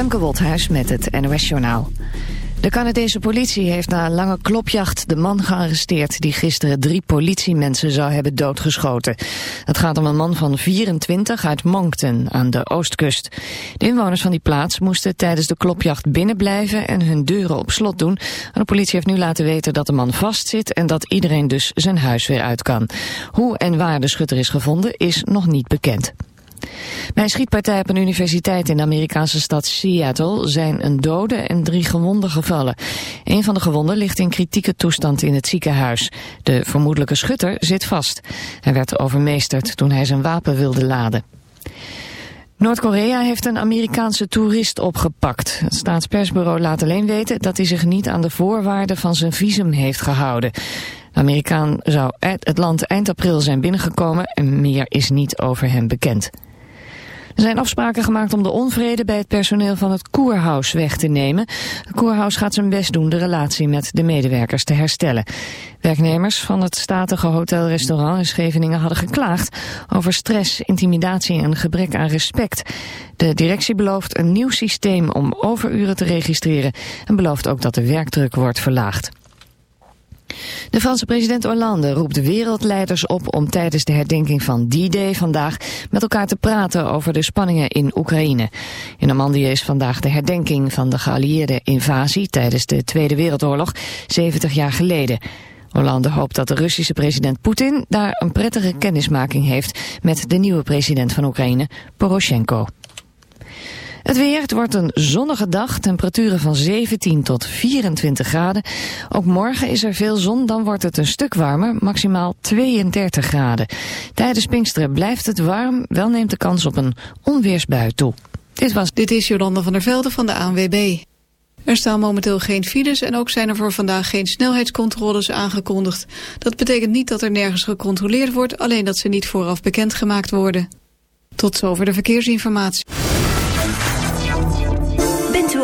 Femke met het NOS Journaal. De Canadese politie heeft na een lange klopjacht de man gearresteerd... die gisteren drie politiemensen zou hebben doodgeschoten. Het gaat om een man van 24 uit Moncton aan de oostkust. De inwoners van die plaats moesten tijdens de klopjacht binnenblijven... en hun deuren op slot doen. de politie heeft nu laten weten dat de man vastzit... en dat iedereen dus zijn huis weer uit kan. Hoe en waar de schutter is gevonden is nog niet bekend. Bij een schietpartij op een universiteit in de Amerikaanse stad Seattle zijn een dode en drie gewonden gevallen. Een van de gewonden ligt in kritieke toestand in het ziekenhuis. De vermoedelijke schutter zit vast. Hij werd overmeesterd toen hij zijn wapen wilde laden. Noord-Korea heeft een Amerikaanse toerist opgepakt. Het staatspersbureau laat alleen weten dat hij zich niet aan de voorwaarden van zijn visum heeft gehouden. De Amerikaan zou het land eind april zijn binnengekomen en meer is niet over hem bekend. Er zijn afspraken gemaakt om de onvrede bij het personeel van het Koerhuis weg te nemen. Het Koerhuis gaat zijn best doen de relatie met de medewerkers te herstellen. Werknemers van het statige hotelrestaurant in Scheveningen hadden geklaagd over stress, intimidatie en gebrek aan respect. De directie belooft een nieuw systeem om overuren te registreren en belooft ook dat de werkdruk wordt verlaagd. De Franse president Hollande roept de wereldleiders op om tijdens de herdenking van D-Day vandaag met elkaar te praten over de spanningen in Oekraïne. In Normandië is vandaag de herdenking van de geallieerde invasie tijdens de Tweede Wereldoorlog, 70 jaar geleden. Hollande hoopt dat de Russische president Poetin daar een prettige kennismaking heeft met de nieuwe president van Oekraïne, Poroshenko. Het weer, het wordt een zonnige dag, temperaturen van 17 tot 24 graden. Ook morgen is er veel zon, dan wordt het een stuk warmer, maximaal 32 graden. Tijdens Pinksteren blijft het warm, wel neemt de kans op een onweersbui toe. Dit, was... Dit is Jolanda van der Velde van de ANWB. Er staan momenteel geen files en ook zijn er voor vandaag geen snelheidscontroles aangekondigd. Dat betekent niet dat er nergens gecontroleerd wordt, alleen dat ze niet vooraf bekendgemaakt worden. Tot zover de verkeersinformatie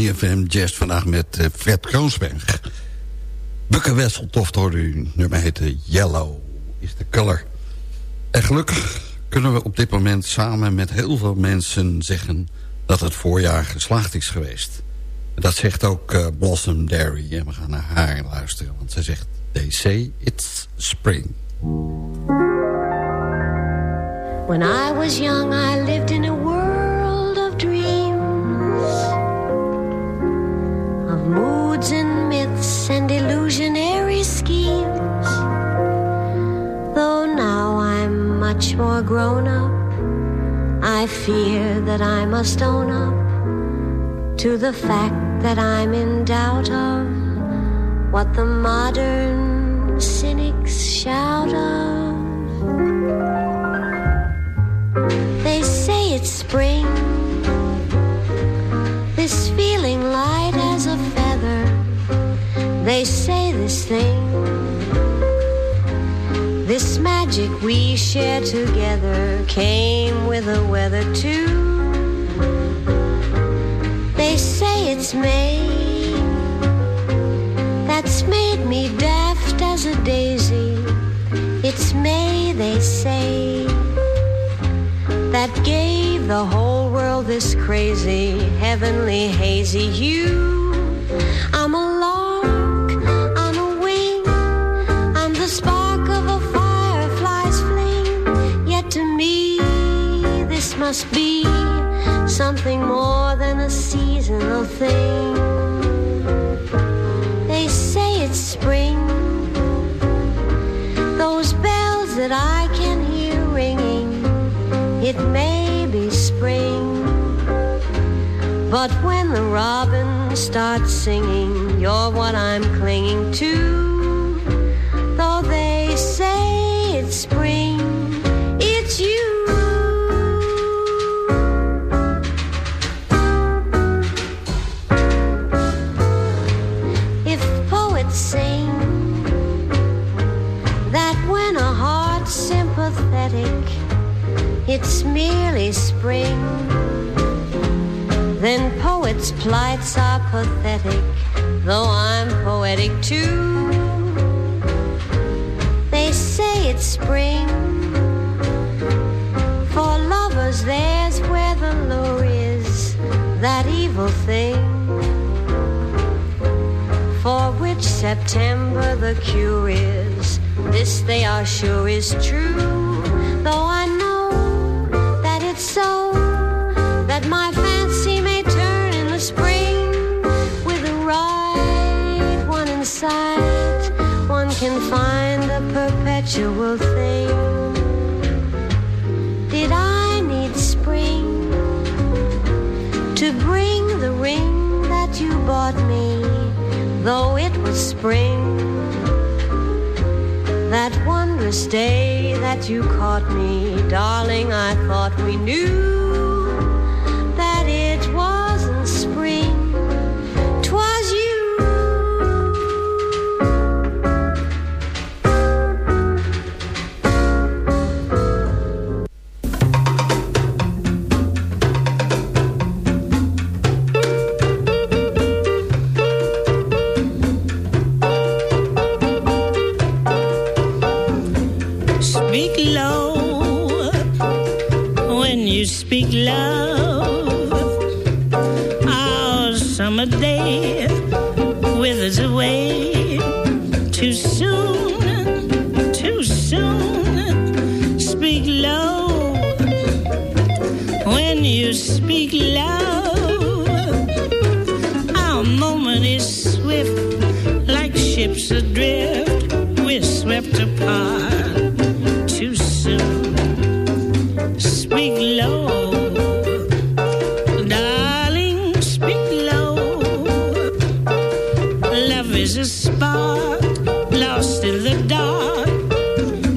ZFM Jazz vandaag met uh, Fred Kroonsberg. Bukke Wesseltoft hoorde u. Nummer heette Yellow is the color. En gelukkig kunnen we op dit moment samen met heel veel mensen zeggen... dat het voorjaar geslaagd is geweest. Dat zegt ook uh, Blossom Dairy. En we gaan naar haar luisteren. Want zij zegt... They say it's spring. When I was young, I lived in a world More grown up, I fear that I must own up to the fact that I'm in doubt of what the modern share together came with the weather too. They say it's May that's made me daft as a daisy. It's May, they say, that gave the whole world this crazy, heavenly, hazy hue. Something more than a seasonal thing. They say it's spring. Those bells that I can hear ringing, it may be spring. But when the robin starts singing, you're what I'm clinging to. Merely spring. Then poets' plights are pathetic, though I'm poetic too. They say it's spring. For lovers, there's where the lure is, that evil thing. For which September the cure is, this they are sure is true. Perpetual thing. Did I need spring to bring the ring that you bought me, though it was spring? That wondrous day that you caught me, darling, I thought we knew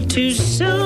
too soon.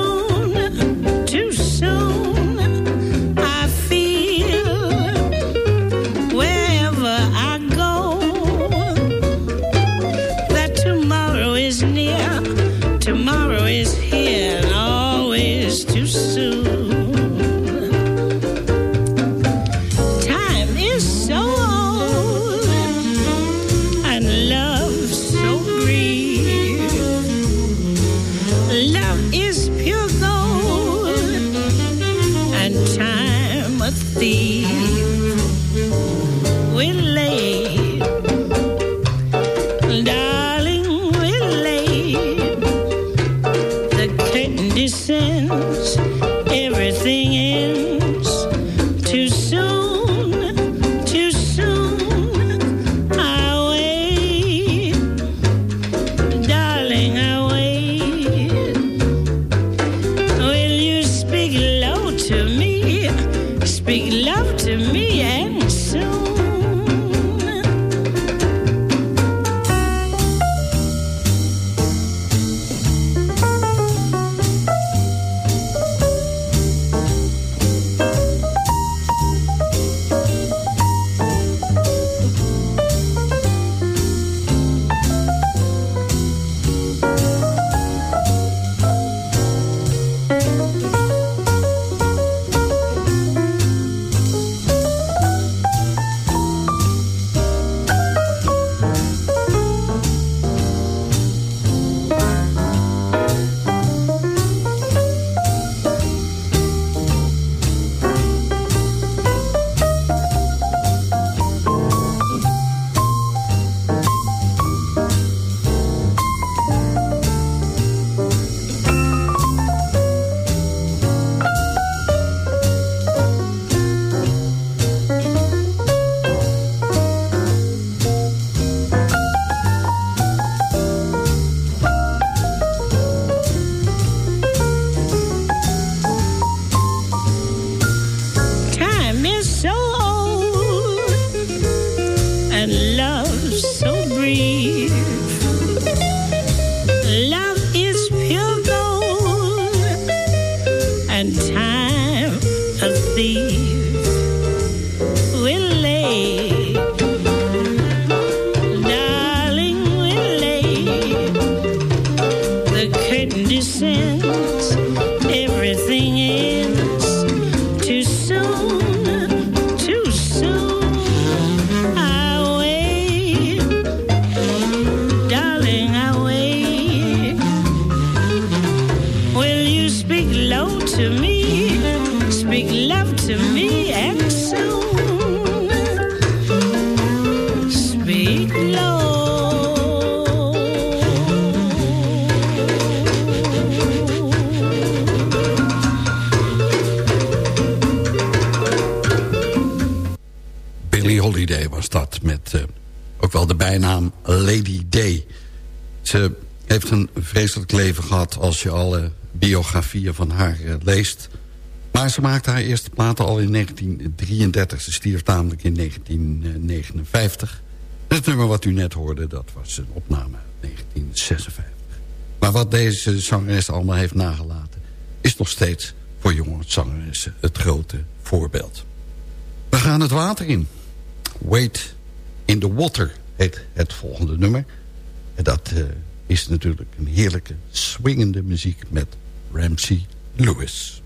Leven gehad als je alle biografieën van haar eh, leest. Maar ze maakte haar eerste platen al in 1933. Ze stierf namelijk in 1959. Het nummer wat u net hoorde, dat was een opname uit 1956. Maar wat deze zangeres allemaal heeft nagelaten... is nog steeds voor jonge zangeressen het grote voorbeeld. We gaan het water in. Wait in the Water heet het volgende nummer. En dat eh, is natuurlijk een heerlijke swingende muziek met Ramsey Lewis.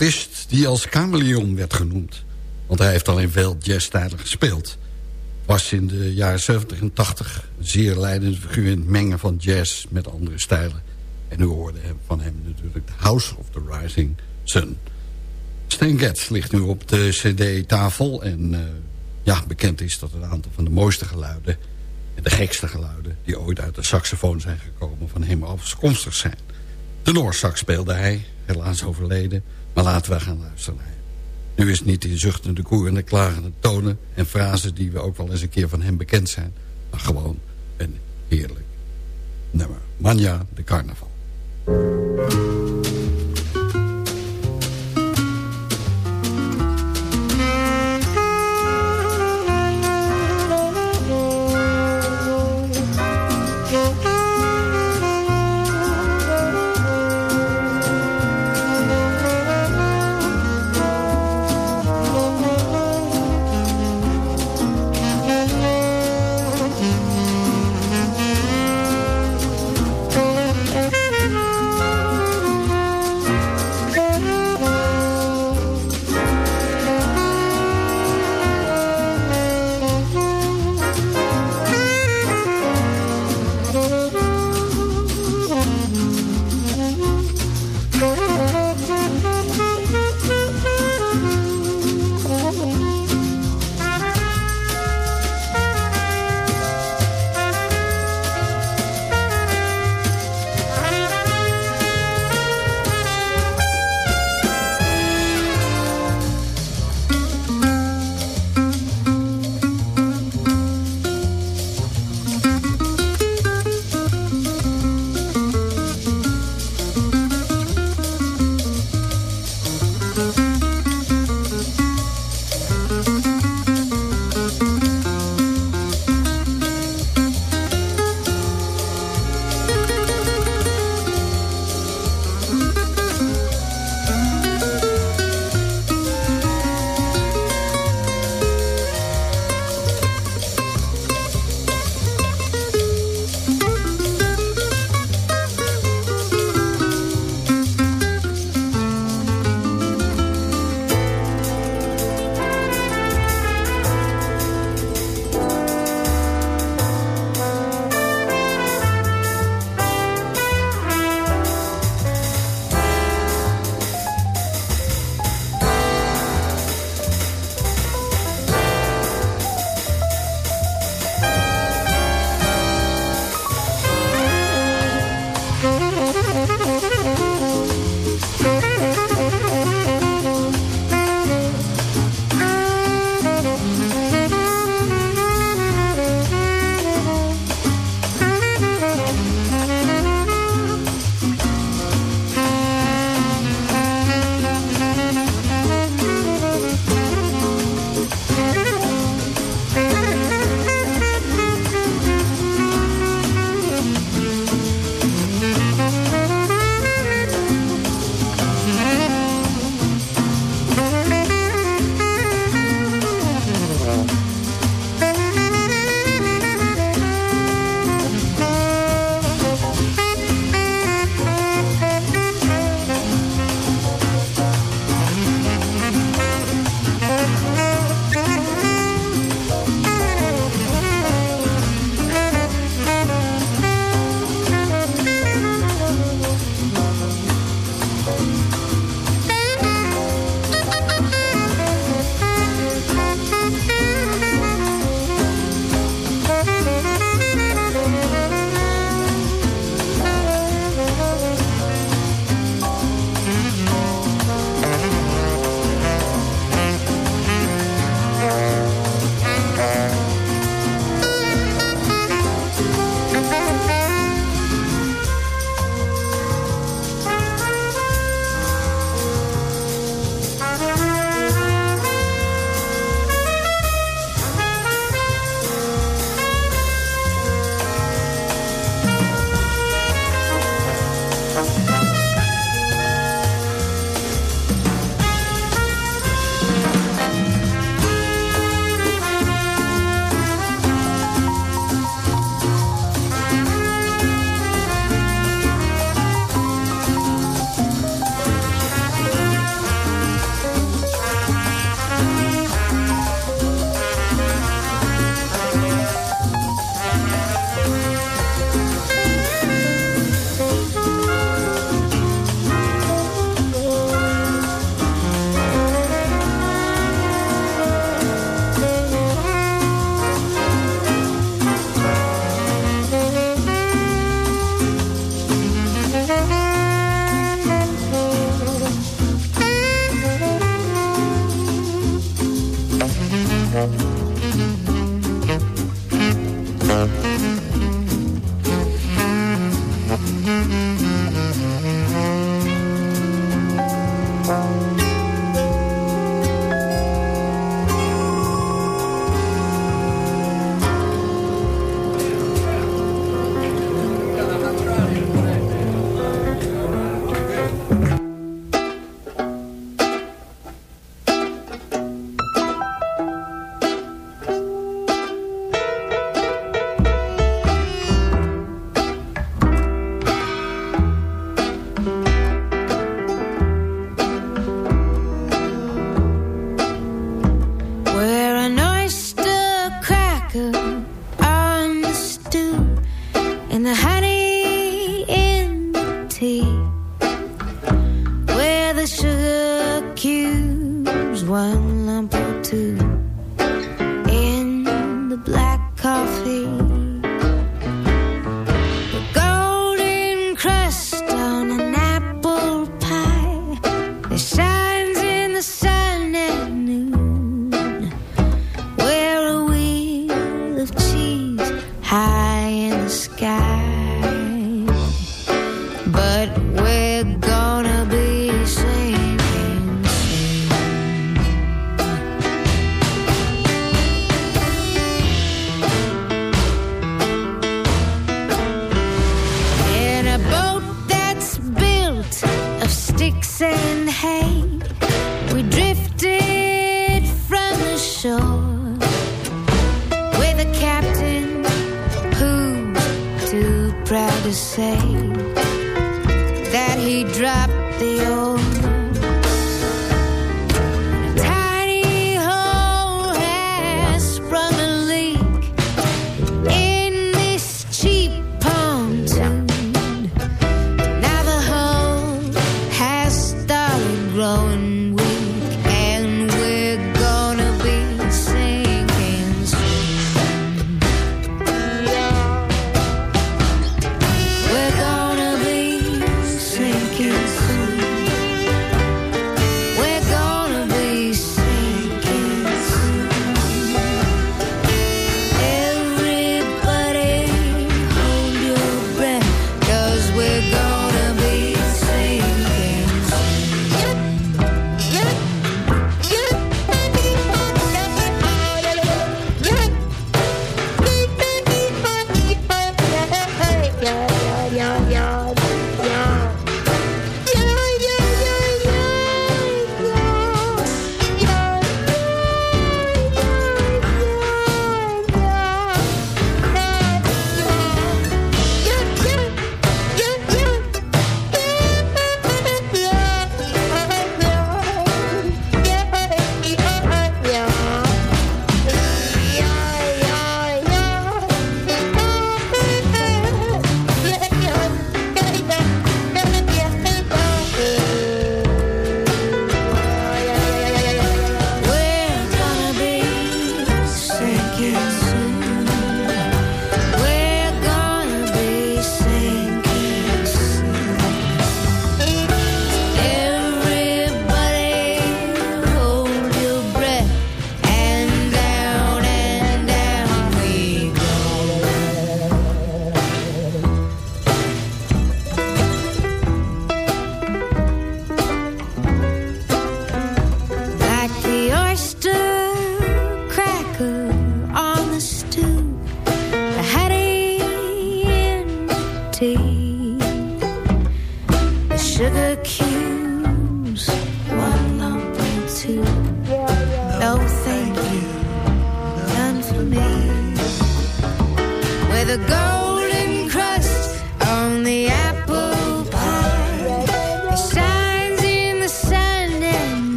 Trompetist die als chameleon werd genoemd. Want hij heeft al in veel jazzstijlen gespeeld. Was in de jaren 70 en 80 een zeer leidende figuur in het mengen van jazz met andere stijlen. En u hoorde van hem natuurlijk The House of the Rising Sun. Stan Getz ligt nu op de cd-tafel. En uh, ja, bekend is dat een aantal van de mooiste geluiden... en de gekste geluiden die ooit uit de saxofoon zijn gekomen... van hem afkomstig zijn. De speelde hij, helaas overleden. Maar laten we gaan luisteren. Nu is niet in zuchtende koer en de klagende tonen en frasen... die we ook wel eens een keer van hem bekend zijn. Maar gewoon een heerlijk nummer. Manja de Carnaval.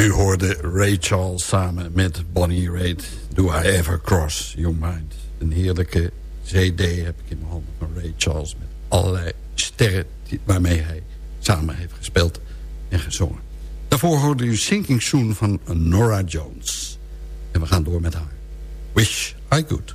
Nu hoorde Ray Charles samen met Bonnie Raitt. Do I Ever Cross Your Mind. Een heerlijke cd heb ik in mijn handen van Ray Charles... met allerlei sterren waarmee hij samen heeft gespeeld en gezongen. Daarvoor hoorde u Sinking Soon van Nora Jones. En we gaan door met haar. Wish I Could.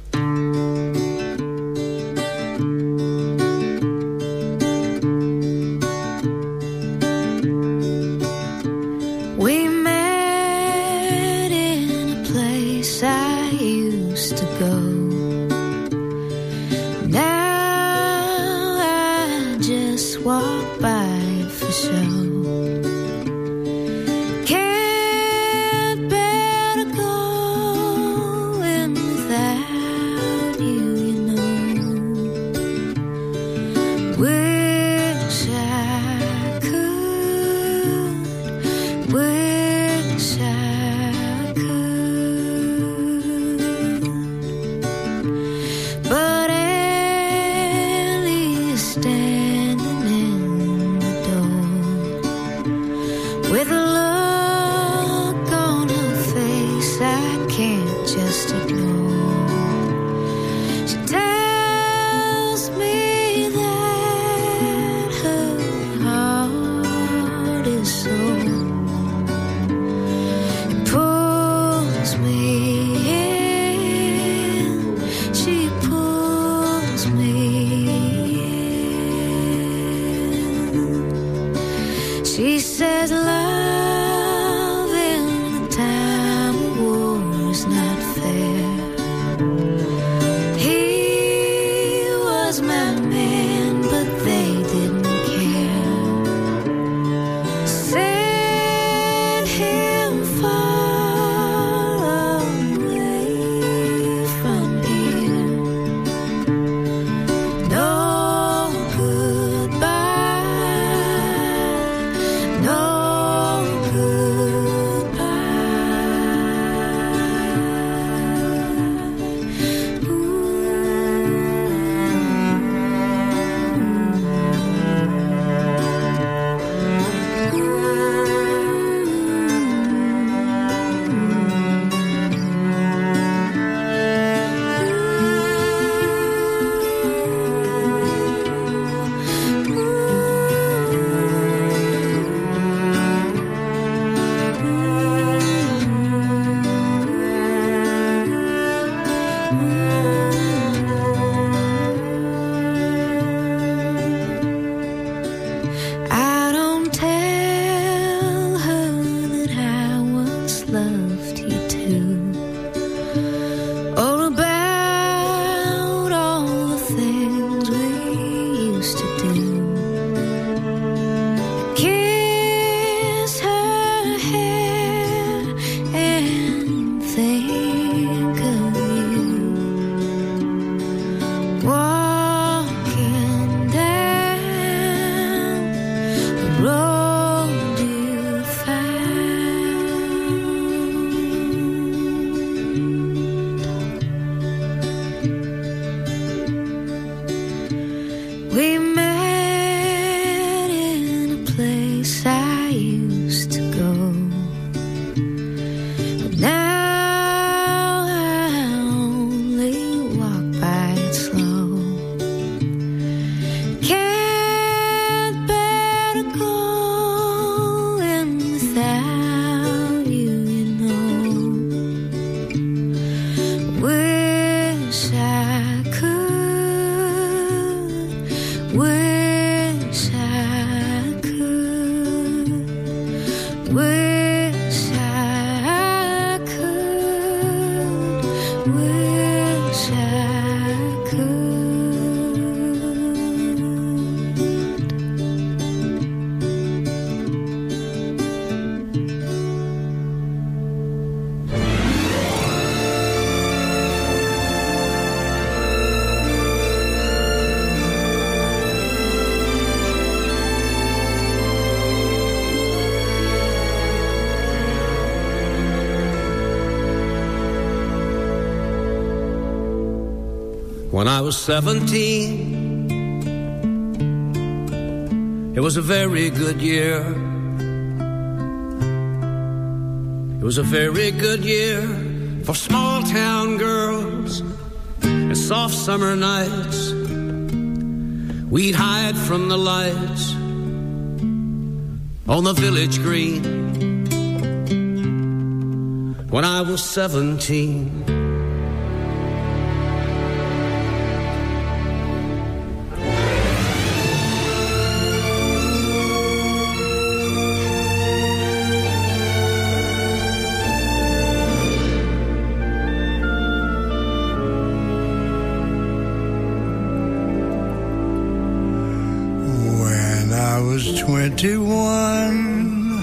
Was 17, it was a very good year. It was a very good year for small town girls and soft summer nights. We'd hide from the lights on the village green. When I was 17, 21,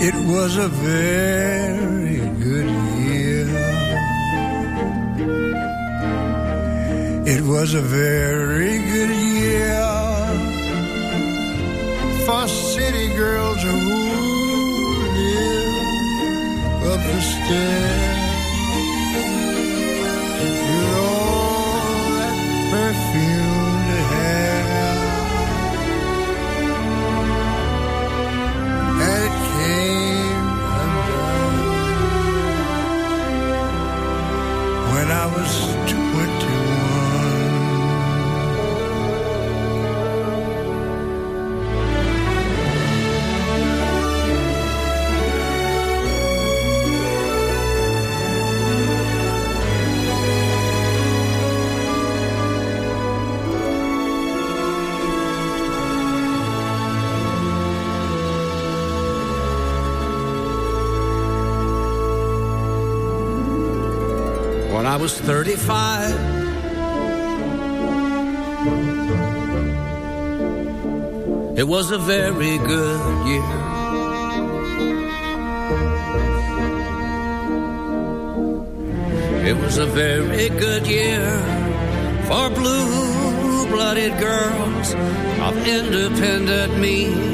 it was a very good year. It was a very good year for city girls who live up the stairs. With all that perfumed when was 35. It was a very good year. It was a very good year for blue-blooded girls of independent means.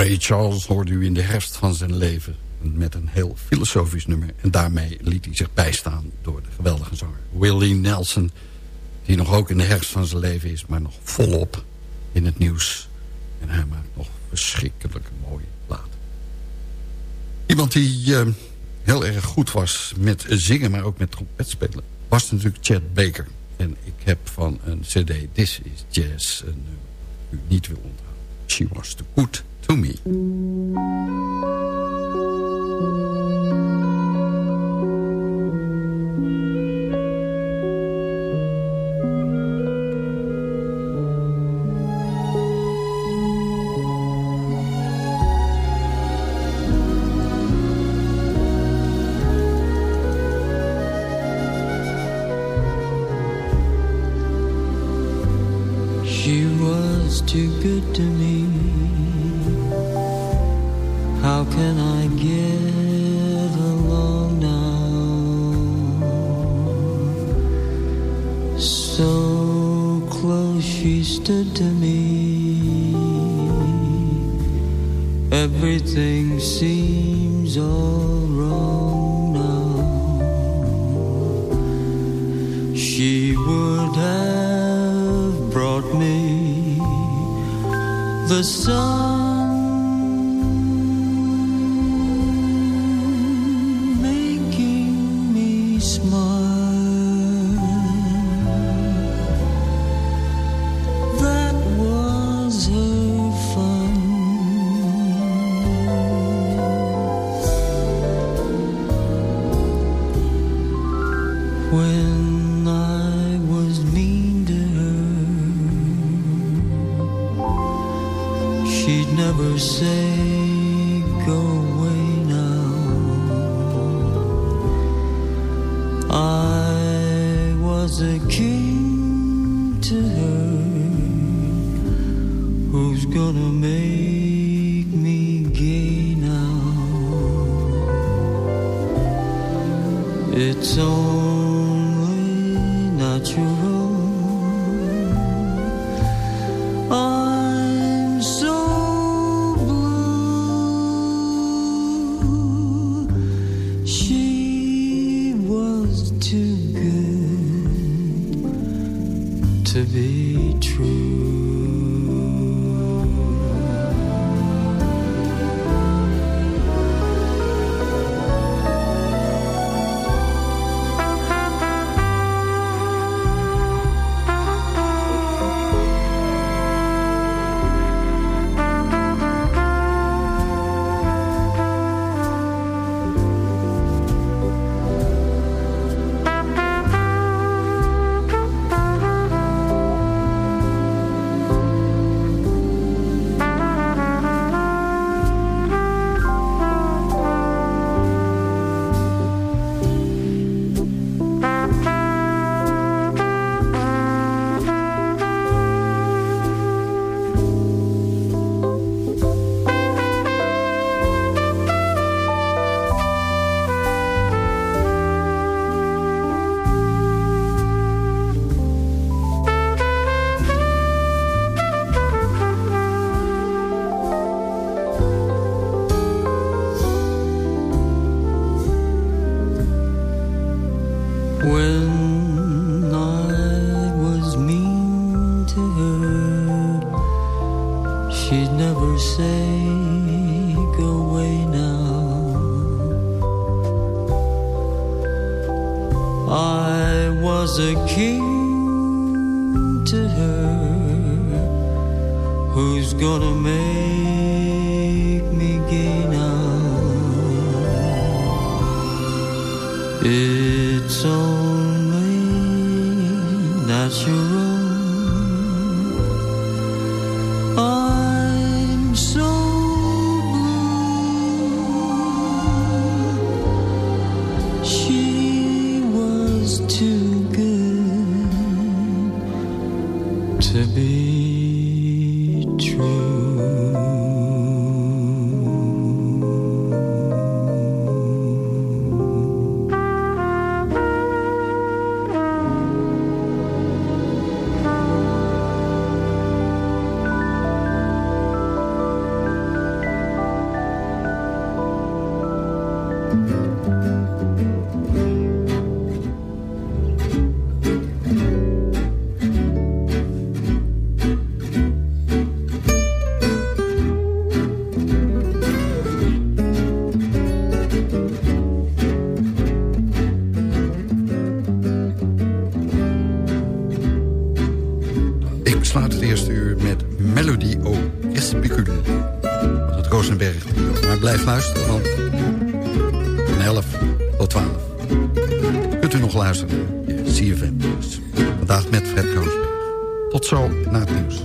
Ray Charles hoorde u in de herfst van zijn leven met een heel filosofisch nummer. En daarmee liet hij zich bijstaan door de geweldige zanger Willie Nelson... die nog ook in de herfst van zijn leven is, maar nog volop in het nieuws. En hij maakt nog verschrikkelijk mooie platen. Iemand die uh, heel erg goed was met zingen, maar ook met trompet spelen... was natuurlijk Chad Baker. En ik heb van een cd This is Jazz een u niet wil onthouden. She was to She was too good to me. Rosenberg. Maar blijf luisteren, want van 11 tot 12 kunt u nog luisteren. CFM. Vandaag met Fred Kroonsberg. Tot zo na het nieuws.